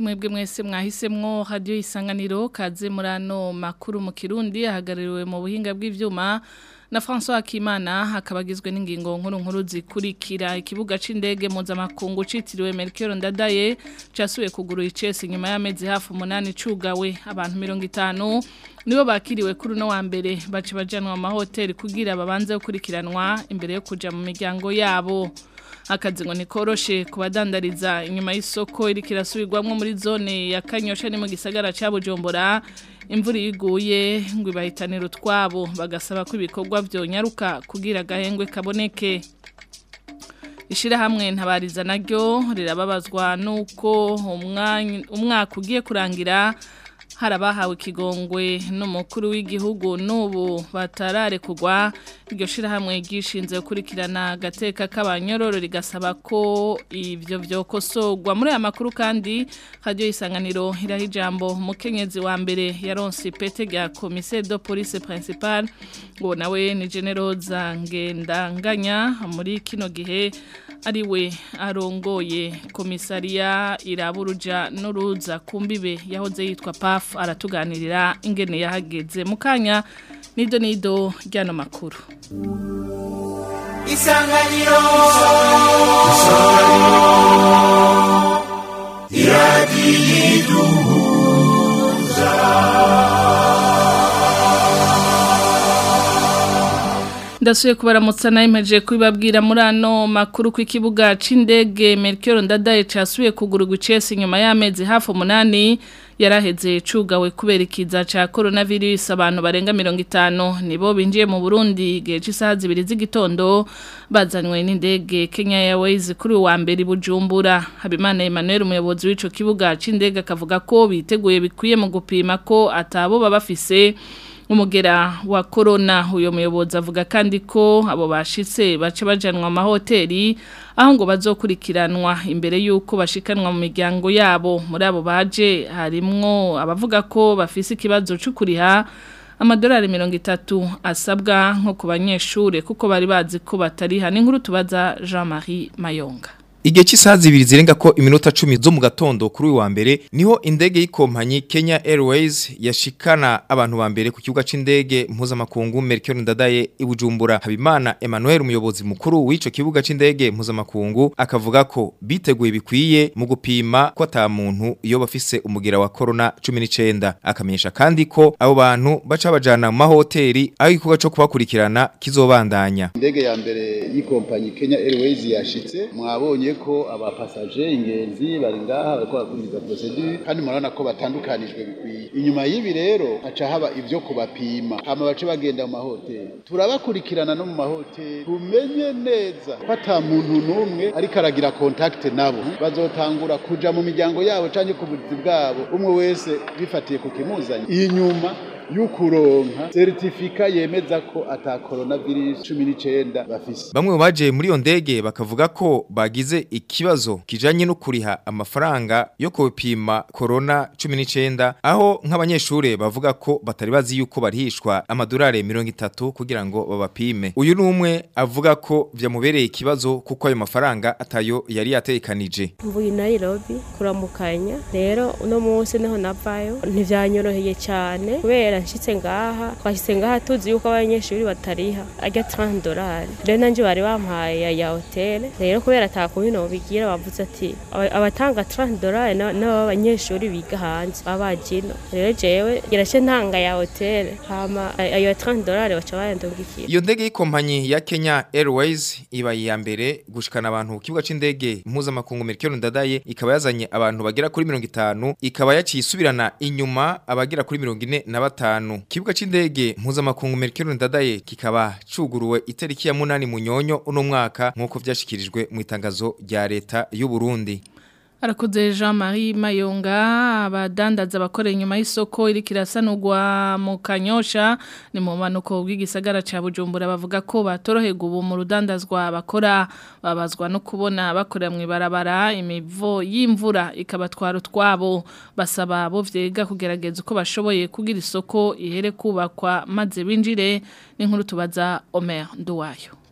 mwebwe mwese mwahisemwo hadiyo isanganiro kaze muri makuru mu kirundi ahagarariwe mu buhinga bw'ibyuma na François Akimana hakaba agizwe n'ingingo nkuru nkuru zikurikira ikibuga c'indege mpuzamakungu citiriwe Melchior Ndadaye casubiye kuguru icese nyuma y'amezi hafi umunani cugawe abantu mirongo itanu nibo bakiriwe kuri uno wa mbere baca bajanwa mu mahoteli kugira babanze gukurikiranwa imbere yo kuja mu miryango yabo akazi ngo nikoroshe kubadandariza inyuma y'isoko iri kirasubirwamo muri zone ya kanyosha ni mu gisagara cya bujombora imvura iguye ngo ibahitanira utwabo bagasaba ko ibikorwa byo nyaruka kugira agahengwe kaboneke ishyirahamwe ntabariza naryo rirababazwa n'uko umwaka ugiye kurangira hari abahawe ikigongwe n'umukuru w'igihugu n'ubu batararekugwa iryo shirahamwe ryishinze gukurikirana agateka k'abanyororo rigasaba ko ibyo byokosorwa muri aya makuru kandi radiyo isanganiro iraha ijambo umukenyezi wa mbere yaronse ipeti rya komisiyo do polisi principal ngo nawe ni generoza ngendanganya muri kino gihe ariwe arongoye komisariya iraburuja n'uruza ku mbibe yahoze yitwa pafu aratuganirira ingene yahageze mukanya nido nido ry'ano makuru isanganiro iradiyo iduhuza ndasuye kubaramutsa na imeje kubibabwira muri ano makuru kw'ikibuga c'indege Melchior Ndadaye casuye kuguru gucese inyuma y'amezi hafi umunani yaraheze cugawe kubera ikiza ca coronavirus abantu barenga 50 nibo binjiye mu Burundi igihe c'isaha zibiri z'igitondo bazanywe n'indege Kenya Airways kuri wa mbere Bujumbura Habimana Emmanuel umuyobozi w'ico kibuga c'indege akavuga ko biteguye bikwiye mu gupima ko atabo babafise. nk'umugera wa Corona uyu muyobozi avuga kandi ko abo bashitse bace bajanwa amahoteli aho ngo bazokurikiranwa imbere y'uko bashikanwa mu miryango yabo muri abo baje harimwo abavuga ko bafise ikibazo cyo amadolari mirongo itatu asabwa nko ku banyeshuri kuko bari bazi ko batariha ni tubaza jean marie mayonga Igihe cy'isaha zibiri zirenga ko iminota cumi zo mu gatondo kuri uyu wa mbere niho indege y'ikompanyi Kenya Airways yashikana abantu ba mbere ku kibuga c'indege mpuzamakungu Melchior Ndadaye i Bujumbura. Habimana Emmanuel umuyobozi mukuru w'ico kibuga c'indege mpuzamakungu akavuga ko biteguye bikwiye mu gupima ko ata muntu iyo bafise umugira wa corona 19 akamenyesha kandi ko abo bantu baca bajana mu mahoteli aho igikorwa co kubakurikirana kizobandanya. Indege ya mbere y'ikompanyi Kenya Airways yashitse mwabonye ko abapasaje ingenzi bari ngaha bariko barakurikiza procedure kandi murabona ko batandukanijwe bikwiye inyuma y'ibi rero haca haba ibyo kubapima hama bace bagenda mu mahoteli turabakurikirana no mu mahoteli tumenye neza ko muntu n'umwe ariko aragira kontakte nabo bazotangura kujya mu miryango yabo canke ku buzi bwabo umwe wese bifatiye ku kimuzanye inyuma yo kuronka yemeza ko ata coronavirus virus 19 bafise bamwe mu baje muri iyo ndege bakavuga ko bagize ikibazo kijanye no kuriha amafaranga yo kopima corona 19 aho nk'abanyeshure bavuga ko batari bazi yuko barihishwa amadolari 30 kugira ngo babapime uyu numwe avuga ko vyamubereye ikibazo kuko ayo mafaranga atayo yari yatekanije mvuye Nairobi kuramukanya rero uno munsi niho navayo ntivyanyoroheye cyane kubera kubera ngaha twashyitse ngaha tuzi yuko abanyeshuri batariha ajya tarante dorari rero nanjye bari bampaye ya hoteli rero kubera atakubino bigira bavuze ati abatanga tarante dorari n'aba banyeshuri biga hanze babajino rero jewe gerashe ntanga ya hoteli hama ayo tarante dorari baca bayandungikira iyo ndege y'ikompanyi ya Kenya Airways iba iya mbere gushikana abantu kibuga c'indege mpuzamakungu Mercure Ndadaye ikaba yazanye abantu bagera kuri mirongo itanu ikaba yaciye isubirana inyuma abagera kuri mirongo ine na gatanu ikibuga c'indege mpuzamakungu Mercure Ndadaye kikaba cyuguruwe iteriki ya munani munyonyo uno mwaka nkuko vyashikirijwe mu itangazo rya leta y'u Burundi arakoze jean marie mayunga abadandaza abakorera inyuma y'isoko iri kirasanurwa mu kanyosha ni mu mpanuka bw'igisagara cya bujumbura bavuga ko batoroherwa ubu mu rudandazwa bakora babazwa no kubona bakorera mu ibarabara imivo y'imvura ikabatwara utwabo basaba bo byega kugerageza uko bashoboye kugira isoko ihere kubakwa maze binjire n'inkuru tubaza omer duwayo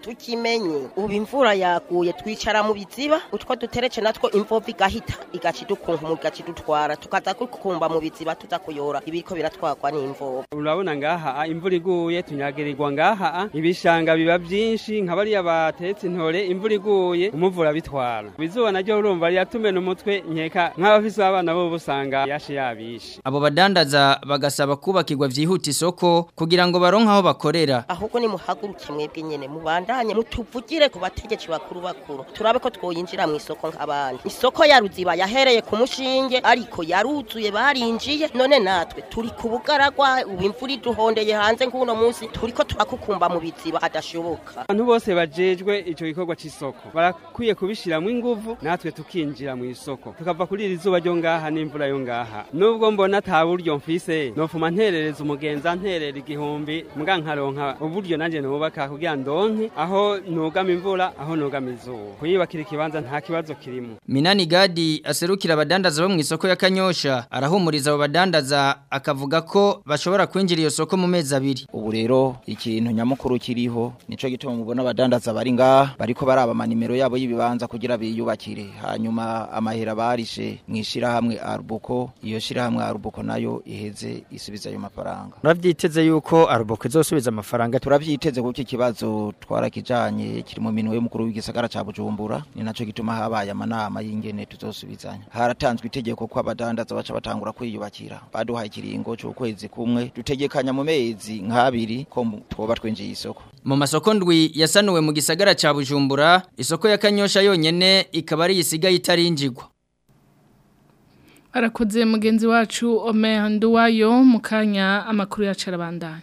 tukimenye ubu imvura yaguye twicara mu biziba utwo duterece natwo imvova igahita igacita ukunkumura igacita utwara tukaza kukumba mu biziba tuza kuyora ibiriko biratwagwa n'imvova urabona ngaha ah, imvura iguye tunyagirirwa ngaha ah, ibishanga biba byinshi nka bariya batetse intore imvura iguye umuvura bitwara izuba naryo urumva riyatumena umutwe nkeka nk'abafise abana bo busanga yashi yabishe abo badandaza bagasaba kubakirwa byihuta isoko kugira ngo baronke aho bakorera ahubwo ni muhaguruke mwebwe nyene mubandanye mutuvugire ku bategetsi bakuru bakuru turabe ko twoyinjira mu isoko nk'abandi isoko ya ruziba yahereye ku mushinge ariko yaruzuye barinjiye none natwe turi ku bugaragwa ubu imvura iduhondeye hanze nk'uno munsi turi ko turakukumba mu biziba adashoboka abantu bose bajejwe icyo gikorwa cy'isoko barakwiye kubishyiramo ingufu natwe tukinjira mu isoko tukava kuri iri zuba ryo ngaha n'imvura yo ngaha nubwo mbona nta buryo mfise nofuma nterereza umugenza nterera igihumbi mbwa nkaronka uburyo nanjye nubaka kugira ndonke aho nugama imvura aho nugama izuba kuyubakira ikibanza nta kibazo kirimo minani gadi aserukira abadandaza bo mu isoko ya kanyosha arahumuriza abo badandaza akavuga ko bashobora kwinjira iyo soko mu mezi abiri ubu rero ikintu nyamukuru kiriho nico gituma mubona Baringa bari ngaha bariko baraba amanimero yabo y'ibibanza kugira biyubakire hanyuma amahera barishe mwishira hamwe arubuko iyo shira hamwe arubuko nayo iheze isubiza ayo mafaranga turavyiteze yuko arubuko izosubiza amafaranga turavyiteze kuko ikibazo twarakijanye kiri mu minwe y'umukuru w'igisagara ca Bujumbura ni naco gituma habaye manama nama y'ingene tuzosubizanya haratanzwe itegeko ko abadandaza baca batangura kwiyubakira baduhaye ikiringo cy'ukwezi kumwe dutegekanya mu mezi nk'abiri ko twoba twinjiye isoko mu masoko ndwi yasanuwe mu gisagara cya bujumbura isoko ya kanyosha yonyine ikaba ari isigaye itarinjigwa arakoze mugenzi wacu omeya nduwayo mu kanya amakuru yacu arabandanya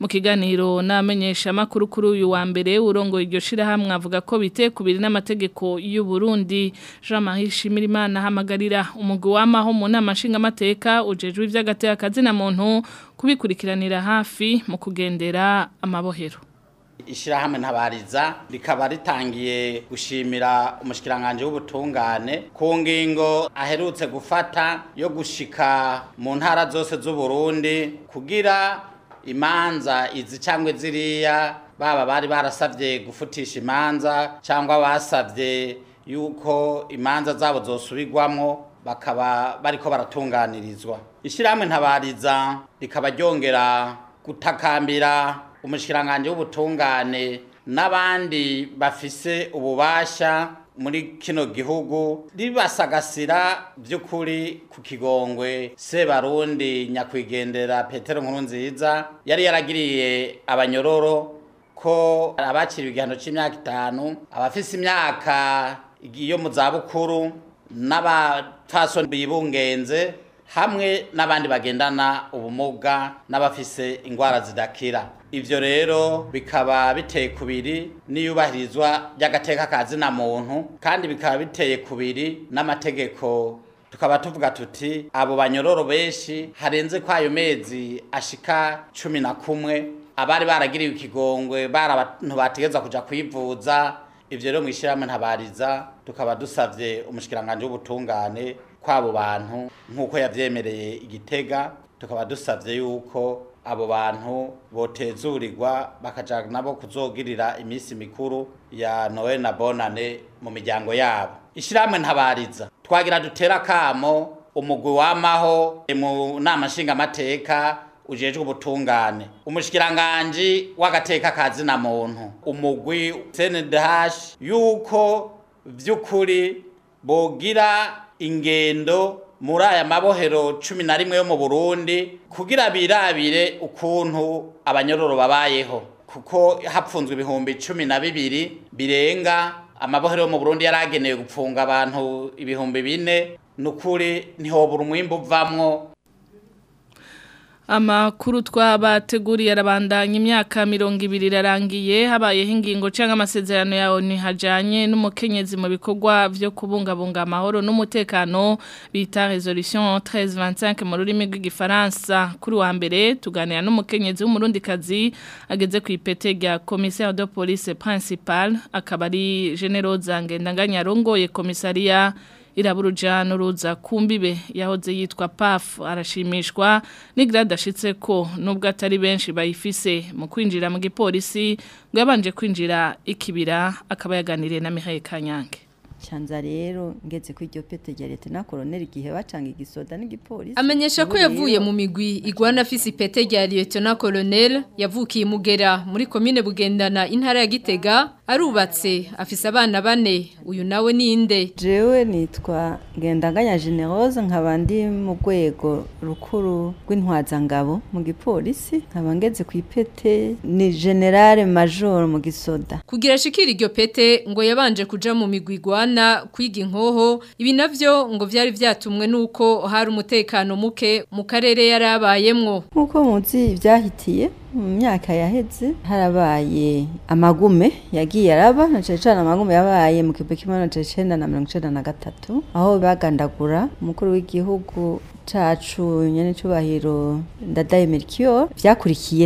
mu kiganiro namenyesha makuru kuri uyu wa mbere urongo iryo shirahamwe avuga ko bite kubiri n'amategeko y'u Burundi Jean-Marie Shimirimana hamagarira umugwi w'amaho mu namashinga nshinga mateka ujejwe ivy'agateka kazina muntu kubikurikiranira hafi mu kugendera amabohero ishyirahamwe ntabariza rikaba ritangiye gushimira umushikiranganje w'ubutungane ku ngingo aherutse gufata yo gushika mu ntara zose z'u Burundi kugira imanza izi cyangwa ziriya baba bari barasabye gufutisha imanza cyangwa basabye yuko imanza zabo zosubirwamo bakaba bariko baratunganirizwa ishyirahamwe ntabariza rikaba ryongera gutakambira umushyiranganje w'ubutungane n'abandi bafise ububasha muri kino gihugu ribasagasira by'ukuri ku kigongwe sebarundi nyakwigendera petero nkuru nziza yari yaragiriye abanyororo ko abakiriwe igihano cy'imyaka itanu abafise imyaka yo mu zabukuru n'abataso bibungenze hamwe n'abandi bagendana ubumuga n'abafise indwara zidakira ibyo rero bikaba biteye kubiri n'iyubahirizwa ry'agateka ka zina muntu kandi bikaba biteye kubiri n'amategeko tukaba tuvuga tuti abo banyororo benshi harenze ko ayo mezi ashika cumi na kumwe abari baragiriwe ikigongwe bari abantu bategeza kujya kwivuza ibyo rero mu ishyirahamwe ntabariza tukaba dusabye umushyikirangange w'ubutungane kw'abo bantu nk'uko yabyemereye igitega tukaba dusabye yuko abo bantu botezurirwa bakajana nabo kuzogirira iminsi mikuru ya noel na bonane mu miryango yabo ishyirahamwe ntabariza twagira dutera akamo umugwi wamaho mu nama nshingamateka ujejwe ubutungane umushikiranganji w'agateka kazi na muntu umugwi CNDH yuko byukuri bogira ingendo muri aya mabohero cumi na rimwe yo mu burundi kugira birabire ukuntu abanyororo babayeho kuko hapfunzwe ibihumbi cumi na bibiri birenga amabohero yo mu burundi yari agenewe gupfunga abantu ibihumbi bine ni ukuri ntihobura umwimbu uvamwo amakuru twabateguriye arabandanya imyaka mirongo ibiri irarangiye habayeho ingingo cyangwa amasezerano yawe ntihajyanye n'umukenyezi mu bikorwa byo kubungabunga amahoro n'umutekano bita resolution 1325 mu rurimi rw'igifaransa kuri wa mbere tuganira n'umukenyezi w'umurundikazi ageze ku ipete rya commissaire de police principal akaba ari general Zange ndanganyarongoye komisariya irabura urujyana uruza ku mbibe yahoze yitwa pafu arashimishwa n'igira adashitse ko nubwo atari benshi bayifise mu kwinjira mu gipolisi ngo yabanje kwinjira ikibira akaba yaganiriye na mihari kanyange canza rero ngeze ku iryo pete rya leta na koloneli igihe bacanga igisoda n'igipolisi amenyesha ko yavuye mu migwi igwana afise ipete rya leta na koloneli yavukiye mugera muri komine bugendana intara ya gitega arubatse afise abana bane uyu nawe ninde jewe nitwa ngendanganya generose nkaba ndi mu rwego rukuru rw'intwazangabo mu gipolisi nkaba ngeze ku ipete ni generale majoro mu gisoda kugira ashikira iryo pete ngo yabanje kuja mu migwi igwana bajana kwiga inkoho ibi navyo ngo byari byatumwe nuko hari umutekano muke mu karere yarabayemwo nkuko muzi ivyahitiye mu myaka yaheze harabaye amagume yagiye araba na cyane amagume yabaye mu kibe kimwe na cyenda na mirongo icyenda na gatatu aho bagandagura umukuru w'igihugu cacu nyene cubahiro ndadaye Melchior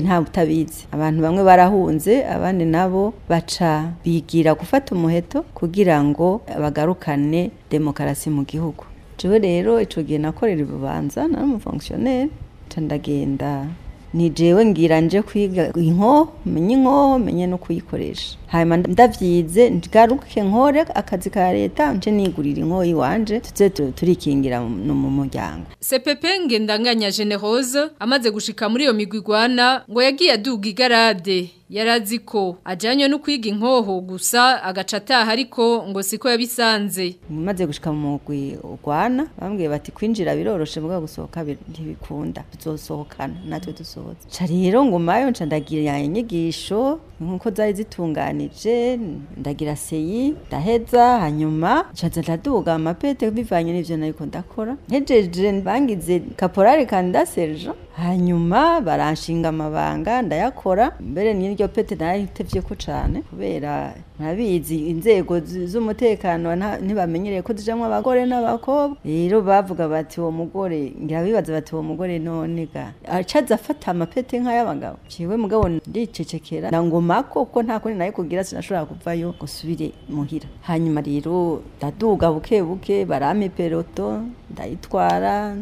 nta butabizi abantu bamwe barahunze abandi nabo baca bigira gufata umuheto kugira ngo bagarukane demokarasi mu gihugu jewe rero icyo gihe nakorera ububanza nari umufonctionnaire ndagenda ni jewe ngira nje kwiga inkoho menye inkoho menye no kuyikoresha hanyuma ndabyize ngaruke nkore akazi ka leta nje nigurira inkoho iwanje tuze turikingira mu muryango CPP ngendanganya Generose amaze gushika muri iyo migwi igwana ngo yagiye aduga igarade yarazi ko ajyanye no kwiga inkoho gusa agaca ataha ariko ngo siko yabisanze maze gushika mu mugwi ugwana bambwiye bati kwinjira biroroshye mbwa gusohoka ntibikunda tuzosohokana natwe dusohoka gusohoza nca rero ngo mayo nca ndagira inyigisho nk'uko zari zitunganije ndagira seyi ndaheza hanyuma nshyaza ndaduga amapete bivanye n'ibyo nariko ndakora hejeje bangize kaporari kanda serija hanyuma baranshinga amabanga ndayakora mbere n'iryo pete narayitevye cyane kubera ntabizi inzego z'umutekano ntibamenyereye ko zijamwo abagore n'abakobwa rero bavuga bati uwo mugore ngira bati uwo mugore none ga acaza afata amapete nk'ay'abagabo Kiwe mugabo ndicecekera ngoma nyuma koko nta kundi nayo kugira sinashobora kuvayo gusubire muhira hanyuma rero ndaduga buke buke barame peloto ndayitwara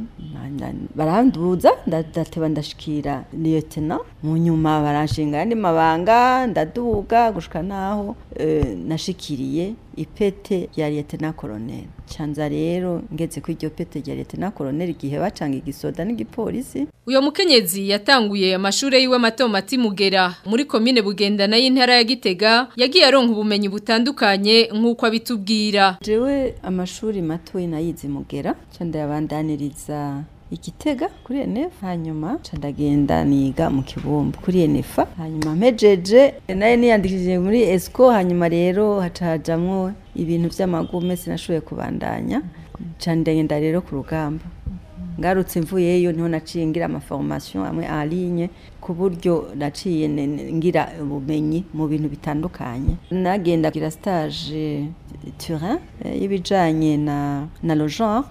baranduza ndateba ndashikira liyetena mu nyuma baranshinga ayandi mabanga ndaduga gushika naho E, nashikiriye ipete ya leta na koroneri canza rero ngeze ko iryo pete rya leta na koroneri igihe bacanga igisoda n'igipolisi uyu mukenyezi yatanguye amashuri yiwe mato mati mugera muri komine bugendana y'intara ya gitega yagiye aronka ubumenyi butandukanye nk'uko abitubwira jewe amashuri mato nayize mugera cyo ndayabandaniriza igitega kuri enf hanyuma ndagenda niga mu kibumbu kuri enefa hanyuma mpejeje nayo niyandikishije muri esiko hanyuma rero hacajamwo ibintu by'amagume sinashoboye kubandanya ndagenda rero ku rugamba ngarutse mvuyeyo niho naciye ngira amaforomasiyo amwe arinye ku buryo naciye ngira ubumenyi mu bintu bitandukanye nagenda kugira sitaje turin eh, y'ibijyanye na na lojoro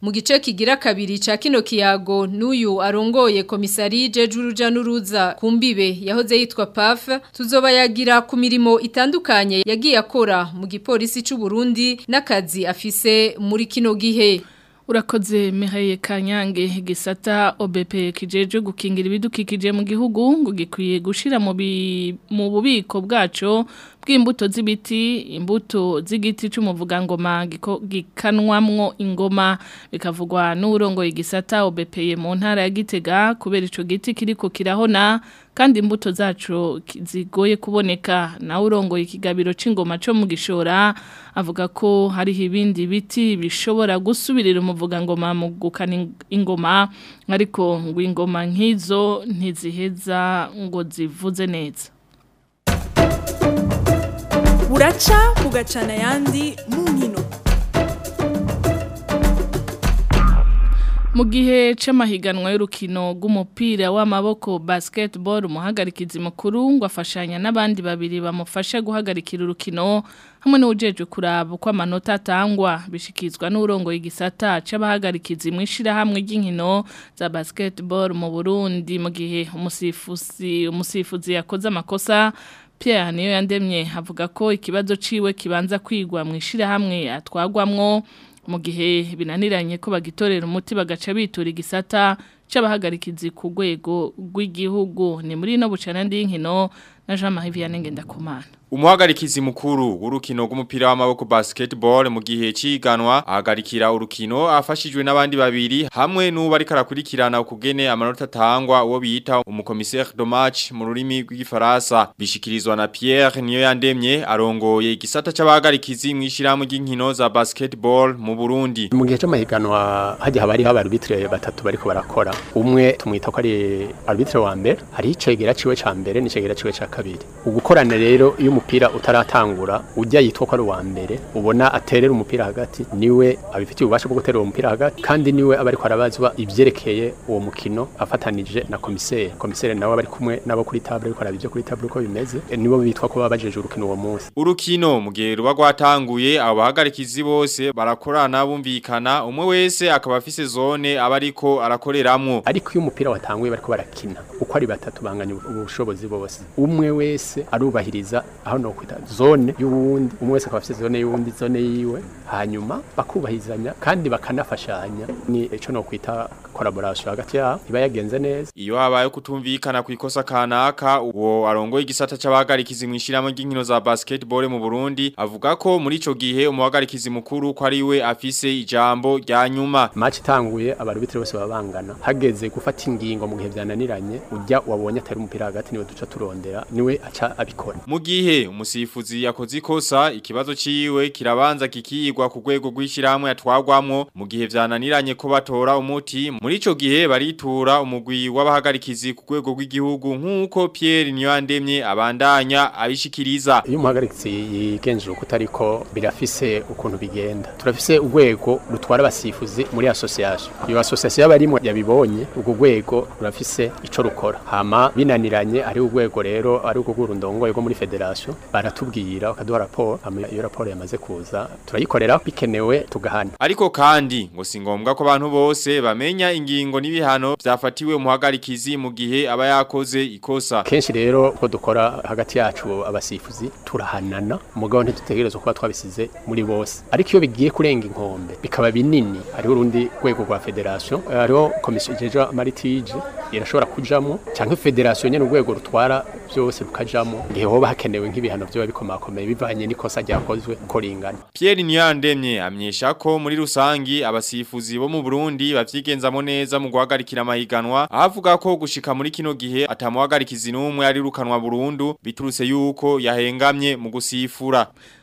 mu gice kigira kabiri cya kino kiyago n'uyu arongoye komisari jejuruja n'uruza mbibe yahoze yitwa PAF tuzoba yagira ku mirimo itandukanye yagiye akora mu gipolisi c'u Burundi n'akazi afise muri kino gihe urakoze mihariye kanyange gisata obp kijeje gukingira ibidukikije mu gihugu ngo gikwiye gushyira mu bubiko bwacu bw'imbuto z'ibiti imbuto z'igiti cy'umuvugangoma gikanwamwo ingoma bikavugwa n'urongo igisata obepeye mu ntara ya gitega kubera icyo giti kiriko kirahona kandi imbuto zacu zigoye kuboneka na urongo ikigabiro cy'ingoma cyo mu gishora avuga ko hariho ibindi biti bishobora gusubirira umuvugangoma mu gukana ingoma ariko ngo ingoma nk'izo ntiziheza ngo zivuze neza buraca mugacana ayandi mu nkino mu gihe c'amahiganwa y'urukino rw'umupira w'amaboko basketball umuhagarikizi mukuru ngo afashanya n'abandi babiri bamufashe guhagarikira urukino hamwe n'uwujejwe kuraba uko amanota atangwa bishikizwa n'urongoye igisata c'abahagarikizi mu ishirahamwe ry'inkino za basketball mu Burundi mu gihe umusifuzi umusifuzi yakoze amakosa Pierre niyo yandemye havuga ko ikibazo ciwe kibanza kwigwa mu ishirahamwe atwagwamwo mu gihe binaniranye ko bagitorera umuti bagaca bitura igisata c'abahagarikizi ku rwego rw'igihugu ni muri no bucana ndinkino na Jean Marie Vianney Ngendakumana Umuhagarikizi mukuru urukino rw'umupira w'amaboko basketball mu gihe ciganwa ahagarikira urukino afashijwe n'abandi babiri hamwe n'ubu ariko arakurikirana ukugene amanota tangwa uwo biyita umukomissaire de match mu rurimi rw'igifaransa bishikirizwa na Pierre niyo yandemye arongoye igisata c'abahagarikizi mu ishiramu ry'inkino za basketball mu Burundi mu gihe c'amahiganwa hajya habari habarbitre batatu bariko barakora umwe tumwita arbitre wa mbere hari icegera ciwe ca mbere n'icegera ciwe ca kabiri ugukorana rero iyo umupira utaratangura ujya yitwa ko ari uwa mbere ubona aterera umupira hagati niwe abifitiye ububasha bwo guterera umupira hagati kandi niwe aba ariko arabazwa ibyerekeye uwo mukino afatanije na komiseri komiseri nawe bari kumwe n'abo kuri tabure ariko araba kuri tabure uko bimeze nibo bitwa ko baba urukino uwo munsi urukino mu gihe ruba rwatanguye abahagarikizi bose barakorana bumvikana umwe wese akaba afise zone aba ariko arakoreramwo ariko iyo umupira watanguye bari barakina uko ari batatu banganya ubushobozi bose umwe umwe wese arubahiriza aho no kwita zone y'uwundi umwe wese akaba zone y'uwundi zone yiwe hanyuma bakubahizanya kandi bakanafashanya ni icyo no kwita collaboration hagati yabo iba yagenze neza iyo habaye kutumvikana ku ikosa kanaka uwo arongoye igisata mu mwishiramo ry'inkino za basketball mu Burundi avuga ko muri icyo gihe umugarikizi mukuru ko ari we afise ijambo rya nyuma match itanguye abarubitire bose babangana hageze gufata ingingo mu gihe byananiranye ujya wabonye atari umupira hagati niwe duca turondera niwe aca abikora mu gihe umusifuzi yakoze ikosa ikibazo ciwe kirabanza kikigwa ku rwego rw'ishyirahamwe yatwagwamo mu gihe byananiranye ko batora umuti muri ico gihe baritura umugwi w'abahagarikizi ku rwego rw'igihugu nk'uko Pierre Nyandemye abandanya abishikiriza iyo umuhagarikizi yigenjeje kutariko birafise ukuntu bigenda turafise urwego rutwara abasifuzi muri association iyo association y'abarimo yabibonye urwo rwego rurafise ico rukora hama binaniranye ari urwego rero ari guru ndongoye rwo muri federation baratubwira akaduha raporo iyo raporo yamaze kuza turayikorera bikenewe tugahana ariko kandi ngo si ngombwa ko abantu bose bamenya ingingo n'ibihano byafatiwe hagarikizi mu gihe aba yakoze ikosa kenshi rero uko dukora hagati yacu abasifuzi turahanana mugabo ntitutegerezwa kuba twabisize muri bose ariko iyo bigiye kurenga inkombe bikaba binini hariho urundi rwego rwa federation eh, hariho komisiyo jeje amaritije irashobora kujamo cyangwa federation nyene urwego rutwara byo bwose bukajamo igihe hoba hakenewe nk'ibihano byo bikomakomeye bivanye n'ikosa ryakozwe uko ringana Pierre Niyandemye amyesha ko muri rusangi abasifuzi bo mu Burundi bavyigenzamo neza mu guhagarikira amahiganwa avuga ko gushika muri kino gihe atamuhagarikizi n'umwe ari rukanwa Burundu biturutse yuko yahengamye mu gusifura